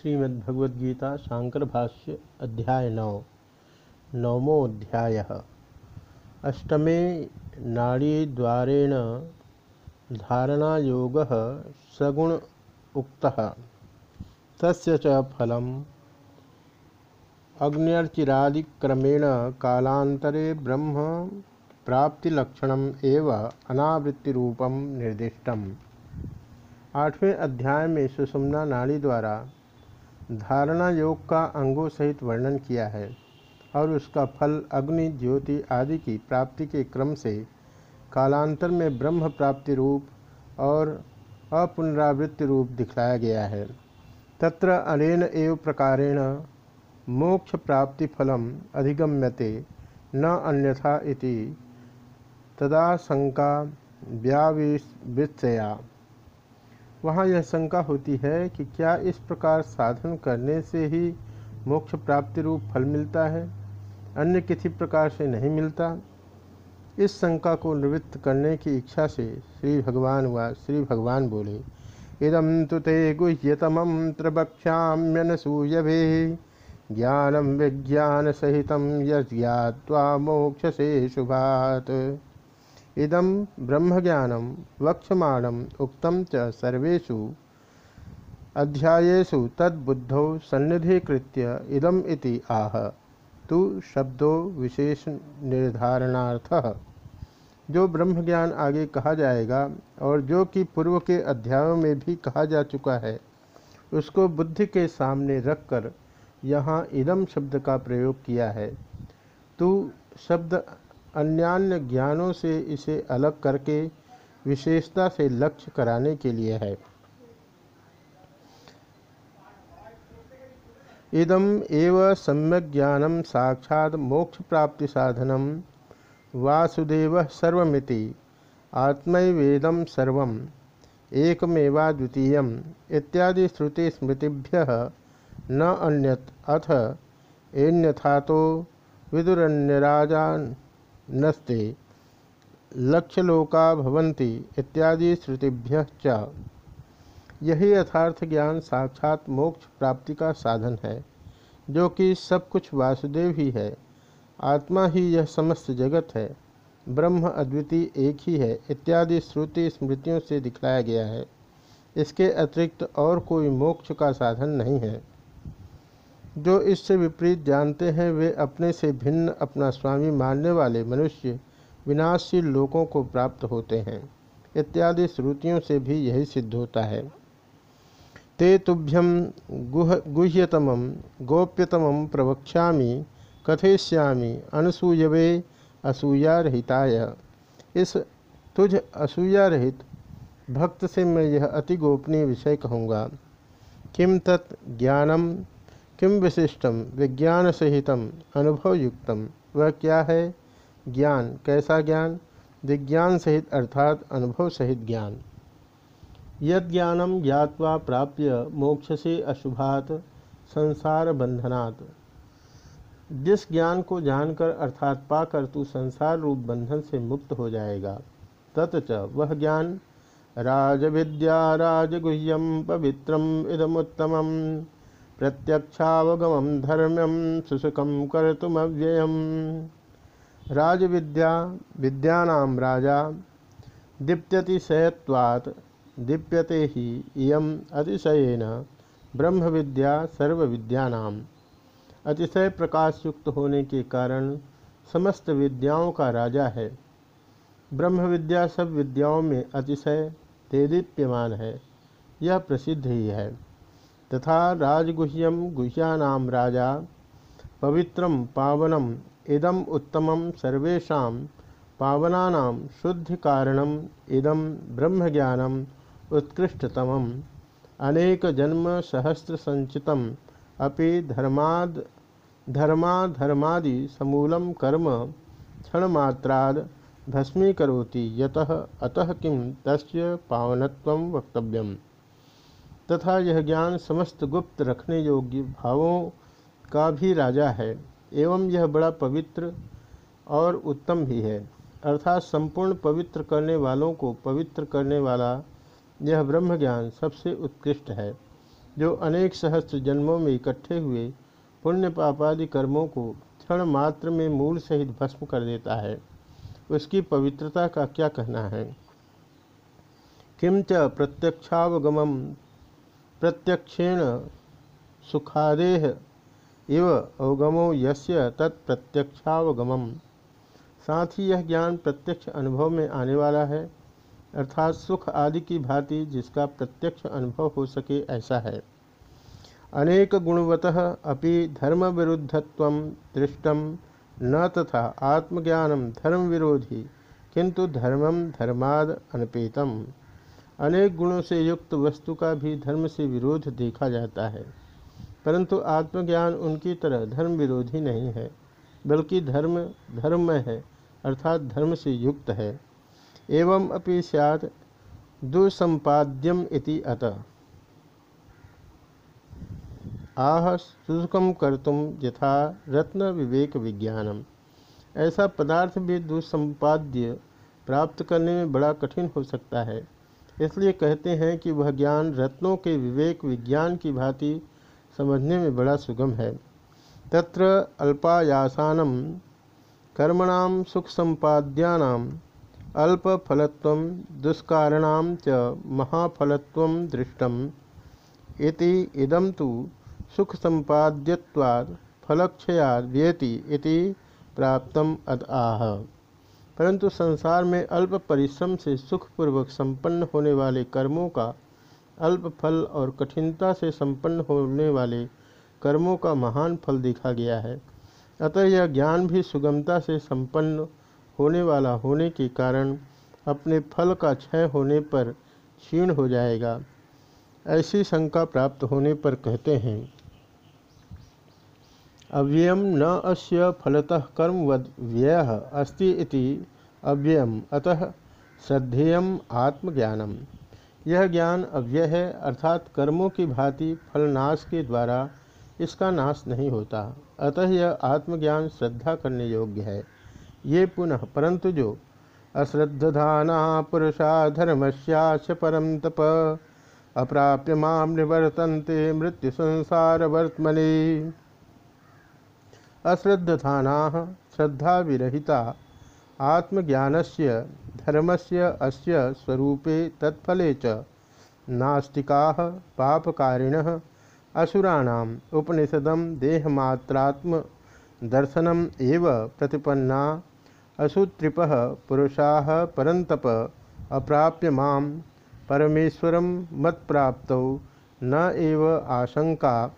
श्रीमद्भगवद्गीता शांकर भाष्य अध्याय नौ। नवमोध्याय अष्टमे नाड़ीद्वारेण धारणायोग सगुण उक्तः। तस्य च फलम् अग्न्यर्चिरादिक्रमेण कालांतरे ब्रह्म प्राप्तिलक्षणम् एव अनावृत्तिरूपं निर्दिष्टम्। आठवें अध्याय में सुषुम्ना नाड़ी द्वारा धारणा योग का अंगों सहित वर्णन किया है और उसका फल अग्नि, ज्योति आदि की प्राप्ति के क्रम से कालांतर में ब्रह्म प्राप्ति रूप और अपुनरावृत्ति रूप दिखलाया गया है। तत्र अनेन एव प्रकारेण मोक्ष प्राप्ति फलम अधिगम्यते न अन्यथा इति तदा शंका व्याविश्या वहाँ यह शंका होती है कि क्या इस प्रकार साधन करने से ही मोक्ष प्राप्ति रूप फल मिलता है? अन्य किसी प्रकार से नहीं मिलता। इस शंका को निवृत्त करने की इच्छा से श्री भगवान व, श्री भगवान बोले इदम तो ते गुह्यतम त्रिभक्ष्याम्यनसूयभे ज्ञानम विज्ञान सहित यज्ञावा मोक्ष से शुभात। इदम ब्रह्मज्ञानम वक्षमाणम उक्तम च सर्वेषु अध्यायेषु तद्बुद्धौ सन्निधिकृत्य इदम इति आह, तु शब्दों विशेष निर्धारणार्थ जो ब्रह्मज्ञान आगे कहा जाएगा, और जो कि पूर्व के अध्यायों में भी कहा जा चुका है, उसको बुद्धि के सामने रखकर यहाँ इदम शब्द का प्रयोग किया है। तू शब्द अन्यान्य ज्ञानों से इसे अलग करके विशेषता से लक्ष्य कराने के लिए है। इदम एव सम्यक ज्ञानम साक्षात मोक्ष प्राप्ति साधनम वासुदेव सर्वमिति आत्मवेदम सर्व एकमेवा द्वितीय इत्यादि श्रुति स्मृतिभ्य न अन्यत अथ एन्यथा तो विदुरन्यराजान नस्ते लक्ष्यलोका भवंती इत्यादि श्रुतिभ्य यही यथार्थ ज्ञान साक्षात मोक्ष प्राप्ति का साधन है, जो कि सब कुछ वासुदेव ही है। आत्मा ही यह समस्त जगत है, ब्रह्म अद्वितीय एक ही है, इत्यादि श्रुति स्मृतियों से दिखलाया गया है। इसके अतिरिक्त और कोई मोक्ष का साधन नहीं है। जो इससे विपरीत जानते हैं, वे अपने से भिन्न अपना स्वामी मानने वाले मनुष्य, विनाशशील लोगों को प्राप्त होते हैं। इत्यादि श्रुतियों से भी यही सिद्ध होता है। ते तुभ्यम गुह, गुह्यतम, गोप्यतम प्रवक्षा कथयिष्यामी, अनसूयवे असूया रहिताय इस तुझ असूया रहित भक्त से मैं यह अति गोपनीय विषय कहूँगा। किम तत् ज्ञानम किम विशिष्टम विज्ञान सहित अनुभवयुक्त। वह क्या है? ज्ञान। कैसा ज्ञान? विज्ञान सहित अर्थात अनुभव सहित ज्ञान। यद ज्ञानम ज्ञावा प्राप्य मोक्ष से अशुभात संसार बंधनात् जिस ज्ञान को जानकर अर्थात पाकर तू संसार रूप बंधन से मुक्त हो जाएगा ततच वह ज्ञान। राजविद्या राजगुह्यम पवित्रम इदमुत्तम प्रत्यक्षावगम धर्म्यम सुसुखम कर्तुमव्ययम। राजविद्या विद्यानाम राजा दीप्यतिशयत्वात् दीप्यते ही इयम अतिशयन ब्रह्म विद्या सर्व सर्वविद्यानाम। अतिशय प्रकाश युक्त होने के कारण समस्त विद्याओं का राजा है। ब्रह्म विद्या सब विद्याओं में अतिशय तेदीप्यमान है। यह प्रसिद्ध ही है। तथा राजगुह्यम गुह्यानाम राजा पवित्रम पावनम इदम उत्तमम सर्वेशा पावनानाम शुद्धि कारणम इदम ब्रह्मज्ञानम उत्कृष्टतम अनेक जन्म सहस्र संचितम अपि धर्माद, धर्माधर्मादि समूलम कर्म क्षणमात्राद भस्मीकरोति, यतः, अतः किम तस्य पावनत्वं वक्तव्यम्? तथा यह ज्ञान समस्त गुप्त रखने योग्य भावों का भी राजा है, एवं यह बड़ा पवित्र और उत्तम भी है। अर्थात संपूर्ण पवित्र करने वालों को पवित्र करने वाला यह ब्रह्म ज्ञान सबसे उत्कृष्ट है, जो अनेक सहस्त्र जन्मों में इकट्ठे हुए पुण्य पापादि कर्मों को क्षण मात्र में मूल सहित भस्म कर देता है। उसकी पवित्रता का क्या कहना है? किंच प्रत्यक्षावगम प्रत्यक्षेण सुखादेह इव अवगमो यस्य तत्प्रत्यक्षावगम साथ ही यह ज्ञान प्रत्यक्ष अनुभव में आने वाला है, अर्थात सुख आदि की भांति जिसका प्रत्यक्ष अनुभव हो सके ऐसा है। अनेक गुणवत अपि धर्म विरुद्धत्व दृष्टम न तथा आत्मज्ञानम धर्म विरोधी किंतु धर्मम धर्माद अनपेतम। अनेक गुणों से युक्त वस्तु का भी धर्म से विरोध देखा जाता है। परंतु आत्मज्ञान उनकी तरह धर्म विरोधी नहीं है, बल्कि धर्म धर्म है, अर्थात धर्म से युक्त है। एवं अपि सैद दुसंपाद्यम इति अतः। आह सुखम कर्तुम यथा रत्न विवेक विज्ञानम। ऐसा पदार्थ भी दुसंपाद्य प्राप्त करने में बड़ा कठिन हो सकता है। इसलिए कहते हैं कि वह ज्ञान रत्नों के विवेक, विज्ञान की भांति समझने में बड़ा सुगम है। तत्र अल्पायासानम कर्मणाम सुख संपाद्यानाम अल्पफलत्व दुष्कारण च महाफलत्व दृष्टम। इति इदम तो सुख संपाद्यवाद फलक्षया व्यति इति प्राप्तम अद आह परंतु संसार में अल्प परिश्रम से सुखपूर्वक संपन्न होने वाले कर्मों का, अल्प फल और कठिनता से संपन्न होने वाले कर्मों का महान फल देखा गया है। अतः यह ज्ञान भी सुगमता से संपन्न होने वाला होने के कारण अपने फल का क्षय होने पर क्षीण हो जाएगा। ऐसी शंका प्राप्त होने पर कहते हैं अव्ययम न अस्य फलतः कर्म व्यय अस्ति इति अव्ययम। अतः श्रद्धेयम आत्मज्ञानम। यह ज्ञान अव्यय है, अर्थात कर्मों की भांति फलनाश के द्वारा इसका नाश नहीं होता। अतः यह आत्मज्ञान श्रद्धा करने योग्य है। ये पुनः, परंतु जो अश्रद्धाना पुरुषा धर्मस्याच परम तप, अप्राप्य माम मृत्यु संसार वर्तमनि अश्रद्धाना श्रद्धा विरहिता आत्मज्ञानस्य से अस्य स्वरूपे तत्फले नास्तिकाः, पापकारिणः, असुराणाम् उपनिषदं देहमात्रात्म दर्शनम एव प्रतिपन्ना। असुत्रिप पुरुषा परंतप अप्राप्य माम परमेश्वर मत्प्राप्त। न एव आशंका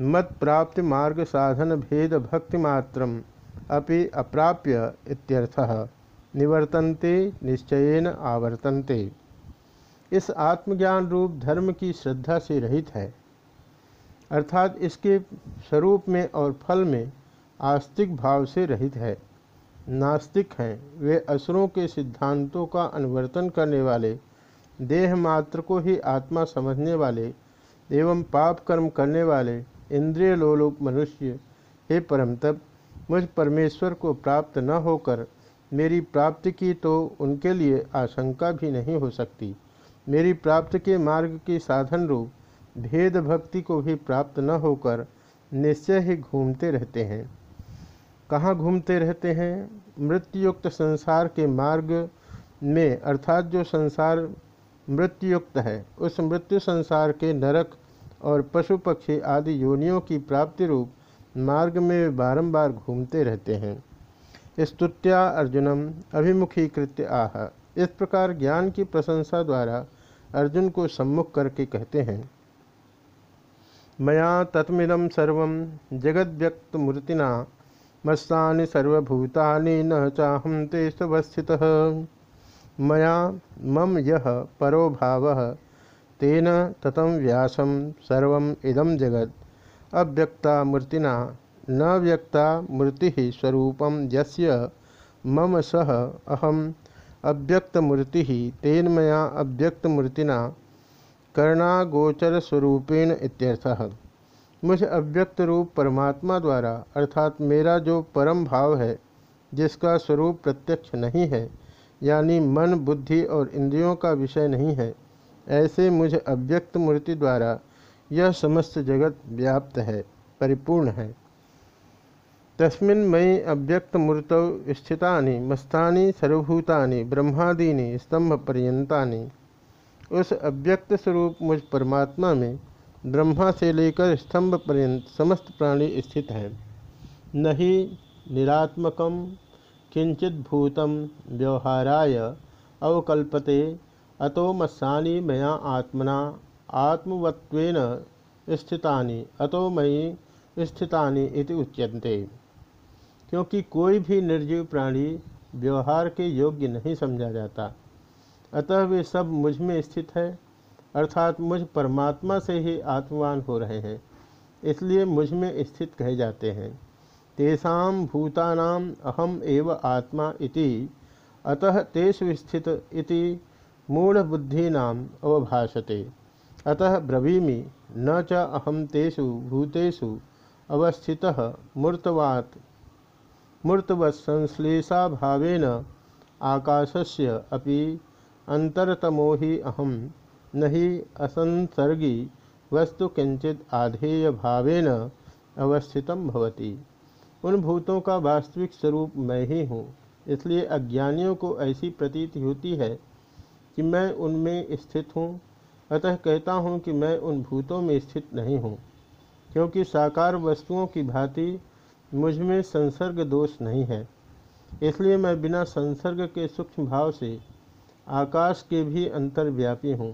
मत्प्राप्ति मार्ग साधन भेद भक्ति भक्तिमात्र अपि अप्राप्य इत्यर्थः। निवर्तन्ते, निश्चयन आवर्तन्ते। इस आत्मज्ञान रूप धर्म की श्रद्धा से रहित है। अर्थात इसके स्वरूप में और फल में आस्तिक भाव से रहित है। नास्तिक हैं, वे असुरों के सिद्धांतों का अनुवर्तन करने वाले, देह मात्र को ही आत्मा समझने वाले, एवं पाप कर्म करने वाले इंद्रिय लोलुप मनुष्य हे परम तप, मुझ परमेश्वर को प्राप्त न होकर मेरी प्राप्ति की तो उनके लिए आशंका भी नहीं हो सकती। मेरी प्राप्ति के मार्ग की साधन रूप भेद भक्ति को भी प्राप्त न होकर निश्चय ही घूमते रहते हैं। कहाँ घूमते रहते हैं? मृत्युयुक्त संसार के मार्ग में, अर्थात जो संसार मृत्युयुक्त है, उस मृत्यु संसार के नरक और पशु पक्षी आदि योनियों की प्राप्ति रूप मार्ग में बारंबार घूमते रहते हैं। स्तुत्या अर्जुनम अभिमुखीकृत्य आह। इस प्रकार ज्ञान की प्रशंसा द्वारा अर्जुन को सम्मुख करके कहते हैं, मया तत्मिदं सर्वं जगद्व्यक्तमूर्तिना, मत्सानि सर्वभूतानि न चाहम ते स्वस्थितः। मया मम यह परो भाव तेन ततं व्यासं सर्वम् इदं जगत्। अव्यक्ता मूर्तिना, न व्यक्ता मूर्ति स्वरूपं यस्य मम सह अहम अव्यक्तमूर्ति, तेन मया अव्यक्तमूर्तिना कर्णागोचर स्वरूपेण इत्यर्थः। मुझ अव्यक्त रूप परमात्मा द्वारा, अर्थात मेरा जो परम भाव है, जिसका स्वरूप प्रत्यक्ष नहीं है, यानी मन, बुद्धि और इंद्रियों का विषय नहीं है ऐसे मुझ अव्यक्त मूर्ति द्वारा यह समस्त जगत व्याप्त है, परिपूर्ण है। तस्मिन् मयि अव्यक्त मूर्तौ स्थितानि, मस्तानि, सर्वभूतानि, ब्रह्मादीनि स्तंभपर्यंतानि उस अव्यक्त स्वरूप मुझ परमात्मा में ब्रह्मा से लेकर स्तंभ पर्यंत समस्त प्राणी स्थित हैं। न ही निरात्मक किंचित भूतम व्यवहाराय अवकल्पते अतो मत्सानि मया आत्मना आत्मवत्वेन स्थितानि, अतो मयि स्थितानि इति उच्यन्ते। क्योंकि कोई भी निर्जीव प्राणी व्यवहार के योग्य नहीं समझा जाता। अतः वे सब मुझमें स्थित है, अर्थात मुझ परमात्मा से ही आत्मवान हो रहे हैं, इसलिए मुझमें स्थित कहे जाते हैं। तेषाम भूतानाम अहम एव आत्मा इति, अतः तेषु स्थित इति मूढ़बुद्धीनाम अवभाषते। अतः ब्रवीमि, न च अहम तेषु भूतेषु अवस्थितः मूर्तवात्। मूर्तवत्संश्लेषा भावेन आकाशस्य अपि अंतरतमो ही अहम न ही असंसर्गी वस्तु किंचित आधेय भावेन अवस्थित भवती। उन भूतों का वास्तविक स्वरूप मैं ही हूँ, इसलिए अज्ञानियों को ऐसी प्रतीति होती है कि मैं उनमें स्थित हूँ। अतः कहता हूँ कि मैं उन भूतों में स्थित नहीं हूँ, क्योंकि साकार वस्तुओं की भांति मुझमें संसर्ग दोष नहीं है। इसलिए मैं बिना संसर्ग के सूक्ष्म भाव से आकाश के भी अंतर्व्यापी हूँ।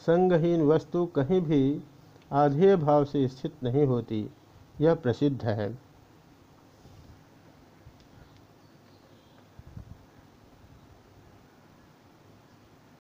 संगहीन वस्तु कहीं भी आधेय भाव से स्थित नहीं होती। यह प्रसिद्ध है।